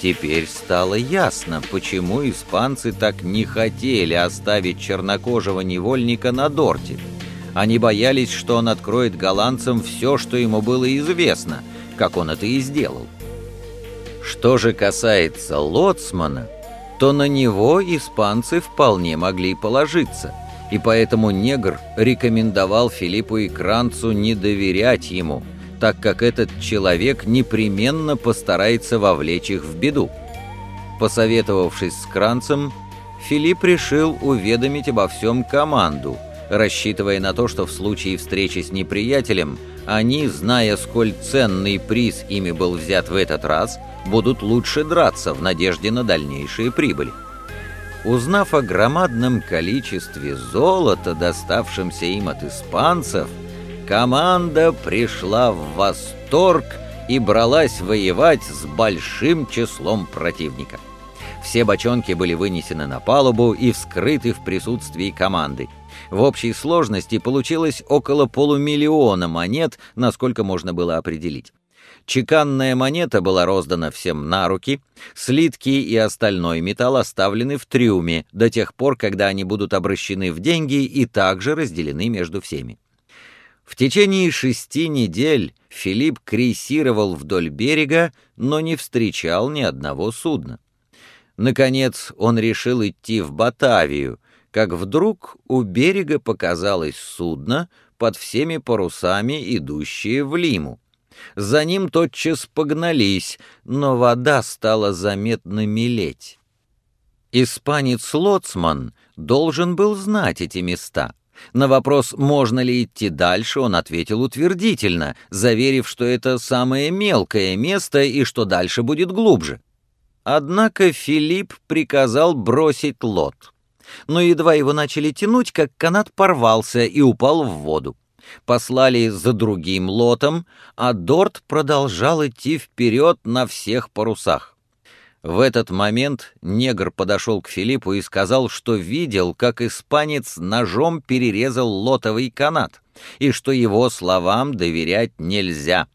Теперь стало ясно, почему испанцы так не хотели оставить чернокожего невольника на Дорте. Они боялись, что он откроет голландцам все, что ему было известно, как он это и сделал. Что же касается лоцмана, то на него испанцы вполне могли положиться, и поэтому негр рекомендовал Филиппу и Кранцу не доверять ему – так как этот человек непременно постарается вовлечь их в беду. Посоветовавшись с Кранцем, Филипп решил уведомить обо всем команду, рассчитывая на то, что в случае встречи с неприятелем они, зная, сколь ценный приз ими был взят в этот раз, будут лучше драться в надежде на дальнейшие прибыли. Узнав о громадном количестве золота, доставшемся им от испанцев, Команда пришла в восторг и бралась воевать с большим числом противника. Все бочонки были вынесены на палубу и вскрыты в присутствии команды. В общей сложности получилось около полумиллиона монет, насколько можно было определить. Чеканная монета была роздана всем на руки, слитки и остальной металл оставлены в трюме до тех пор, когда они будут обращены в деньги и также разделены между всеми. В течение шести недель Филипп крейсировал вдоль берега, но не встречал ни одного судна. Наконец он решил идти в Батавию, как вдруг у берега показалось судно под всеми парусами, идущее в Лиму. За ним тотчас погнались, но вода стала заметно мелеть. Испанец Лоцман должен был знать эти места — на вопрос, можно ли идти дальше, он ответил утвердительно, заверив, что это самое мелкое место и что дальше будет глубже. Однако Филипп приказал бросить лот. Но едва его начали тянуть, как канат порвался и упал в воду. Послали за другим лотом, а Дорт продолжал идти вперед на всех парусах. В этот момент негр подошел к Филиппу и сказал, что видел, как испанец ножом перерезал лотовый канат, и что его словам доверять нельзя.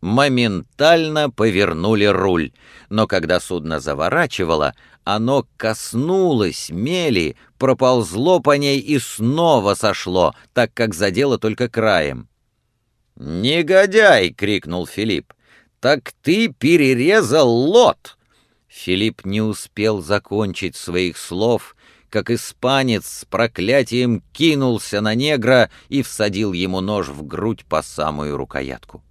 Моментально повернули руль, но когда судно заворачивало, оно коснулось мели, проползло по ней и снова сошло, так как задело только краем. «Негодяй!» — крикнул Филипп. «Так ты перерезал лот!» Филипп не успел закончить своих слов, как испанец с проклятием кинулся на негра и всадил ему нож в грудь по самую рукоятку.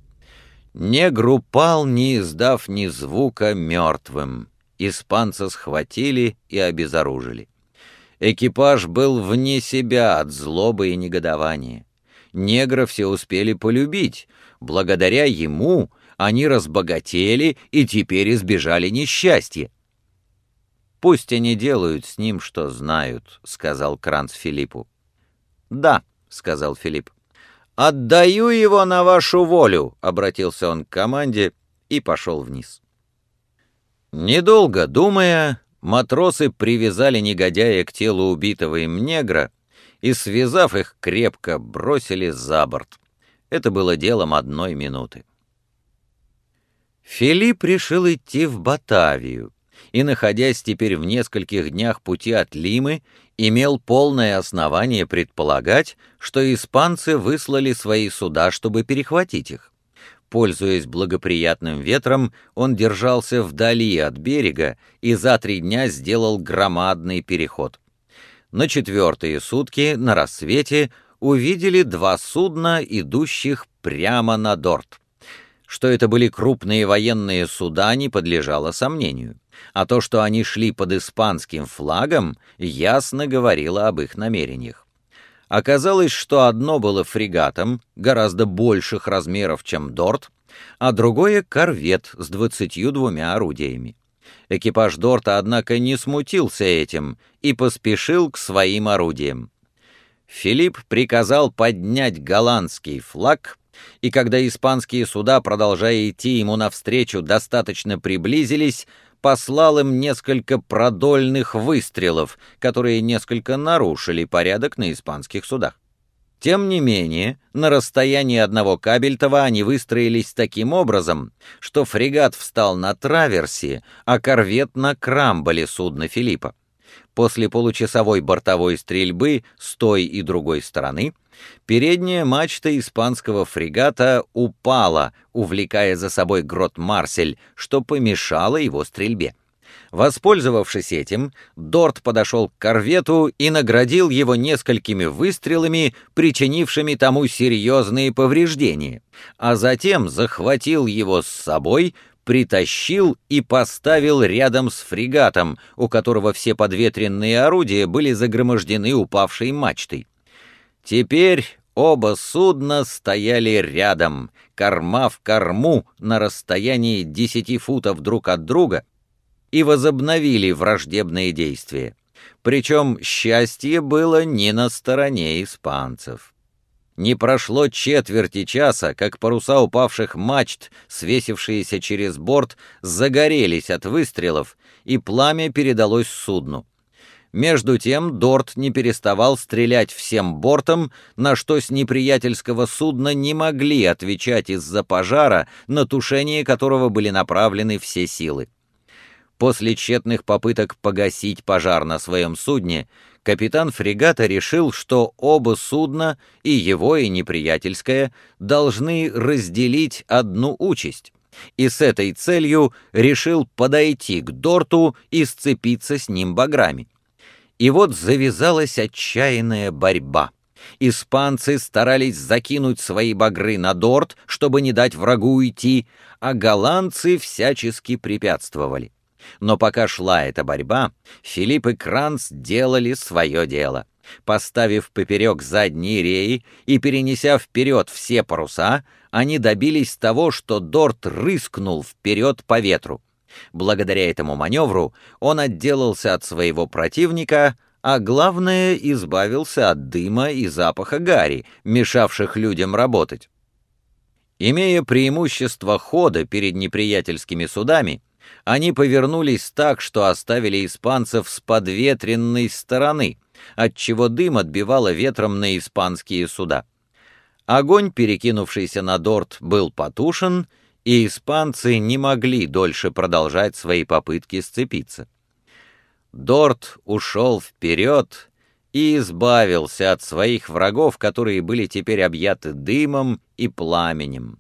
Негр упал, не издав ни звука, мертвым. Испанца схватили и обезоружили. Экипаж был вне себя от злобы и негодования. Негра все успели полюбить. Благодаря ему они разбогатели и теперь избежали несчастья. «Пусть они делают с ним, что знают», — сказал Кранц Филиппу. «Да», — сказал Филипп. «Отдаю его на вашу волю», — обратился он к команде и пошел вниз. Недолго думая, матросы привязали негодяя к телу убитого им негра и, связав их крепко, бросили за борт. Это было делом одной минуты. Филипп решил идти в Батавию и, находясь теперь в нескольких днях пути от Лимы, имел полное основание предполагать, что испанцы выслали свои суда, чтобы перехватить их. Пользуясь благоприятным ветром, он держался вдали от берега и за три дня сделал громадный переход. На четвертые сутки, на рассвете, увидели два судна, идущих прямо на Дорт. Что это были крупные военные суда, не подлежало сомнению, а то, что они шли под испанским флагом, ясно говорило об их намерениях. Оказалось, что одно было фрегатом, гораздо больших размеров, чем Дорт, а другое — корвет с двадцатью двумя орудиями. Экипаж Дорта, однако, не смутился этим и поспешил к своим орудиям. Филипп приказал поднять голландский флаг — и когда испанские суда, продолжая идти ему навстречу, достаточно приблизились, послал им несколько продольных выстрелов, которые несколько нарушили порядок на испанских судах. Тем не менее, на расстоянии одного кабельтова они выстроились таким образом, что фрегат встал на траверсе, а корвет на крамболе судна Филиппа. После получасовой бортовой стрельбы с той и другой стороны передняя мачта испанского фрегата упала, увлекая за собой грот Марсель, что помешало его стрельбе. Воспользовавшись этим, Дорт подошел к корвету и наградил его несколькими выстрелами, причинившими тому серьезные повреждения, а затем захватил его с собой, притащил и поставил рядом с фрегатом, у которого все подветренные орудия были загромождены упавшей мачтой. Теперь оба судна стояли рядом, корма в корму на расстоянии десяти футов друг от друга, и возобновили враждебные действия. Причем счастье было не на стороне испанцев. Не прошло четверти часа, как паруса упавших мачт, свесившиеся через борт, загорелись от выстрелов, и пламя передалось судну. Между тем Дорт не переставал стрелять всем бортом, на что с неприятельского судна не могли отвечать из-за пожара, на тушение которого были направлены все силы. После тщетных попыток погасить пожар на своем судне, капитан фрегата решил, что оба судна, и его, и неприятельское, должны разделить одну участь, и с этой целью решил подойти к Дорту и сцепиться с ним баграми. И вот завязалась отчаянная борьба. Испанцы старались закинуть свои багры на Дорт, чтобы не дать врагу уйти, а голландцы всячески препятствовали. Но пока шла эта борьба, Филипп и Кранц делали свое дело. Поставив поперек задние реи и перенеся вперед все паруса, они добились того, что Дорт рыскнул вперед по ветру. Благодаря этому маневру он отделался от своего противника, а главное, избавился от дыма и запаха гари, мешавших людям работать. Имея преимущество хода перед неприятельскими судами, они повернулись так, что оставили испанцев с подветренной стороны, отчего дым отбивало ветром на испанские суда. Огонь, перекинувшийся на Дорт, был потушен, и испанцы не могли дольше продолжать свои попытки сцепиться. Дорт ушел вперед и избавился от своих врагов, которые были теперь объяты дымом и пламенем.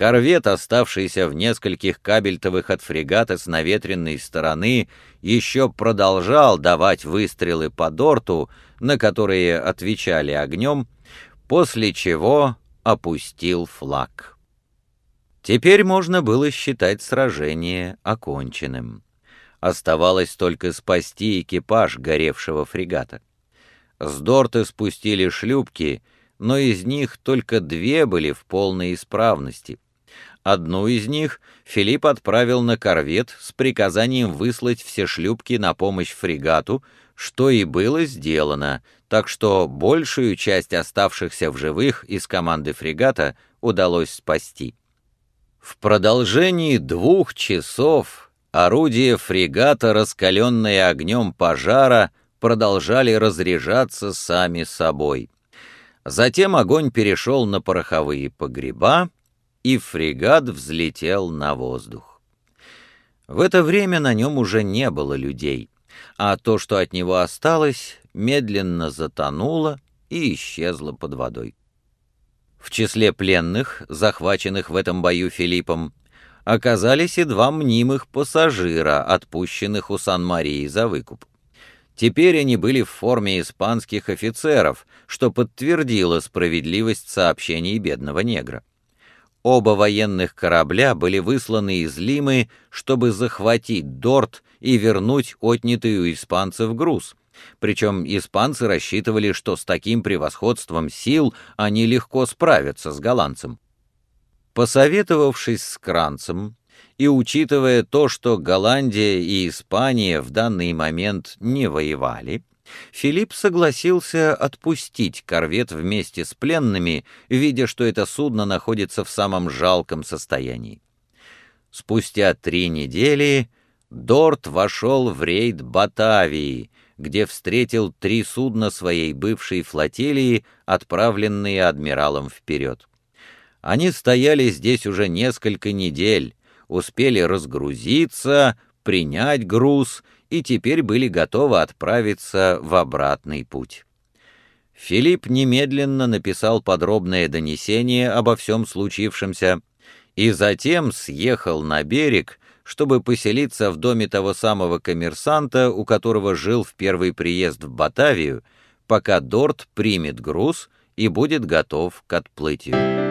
Корвет, оставшийся в нескольких кабельтовых от фрегата с наветренной стороны, еще продолжал давать выстрелы по дорту, на которые отвечали огнем, после чего опустил флаг. Теперь можно было считать сражение оконченным. Оставалось только спасти экипаж горевшего фрегата. С дорта спустили шлюпки, но из них только две были в полной исправности — Одну из них Филипп отправил на корвет с приказанием выслать все шлюпки на помощь фрегату, что и было сделано, так что большую часть оставшихся в живых из команды фрегата удалось спасти. В продолжении двух часов орудия фрегата, раскаленные огнем пожара, продолжали разряжаться сами собой. Затем огонь перешел на пороховые погреба, и фрегат взлетел на воздух. В это время на нем уже не было людей, а то, что от него осталось, медленно затонуло и исчезло под водой. В числе пленных, захваченных в этом бою Филиппом, оказались и два мнимых пассажира, отпущенных у Сан-Марии за выкуп. Теперь они были в форме испанских офицеров, что подтвердило справедливость сообщений бедного негра. Оба военных корабля были высланы из Лимы, чтобы захватить Дорт и вернуть отнятый у испанцев груз. Причем испанцы рассчитывали, что с таким превосходством сил они легко справятся с голландцем. Посоветовавшись с Кранцем и учитывая то, что Голландия и Испания в данный момент не воевали, Филипп согласился отпустить корвет вместе с пленными, видя, что это судно находится в самом жалком состоянии. Спустя три недели Дорт вошел в рейд Батавии, где встретил три судна своей бывшей флотилии, отправленные адмиралом вперед. Они стояли здесь уже несколько недель, успели разгрузиться, принять груз и теперь были готовы отправиться в обратный путь. Филипп немедленно написал подробное донесение обо всем случившемся и затем съехал на берег, чтобы поселиться в доме того самого коммерсанта, у которого жил в первый приезд в Батавию, пока Дорт примет груз и будет готов к отплытию.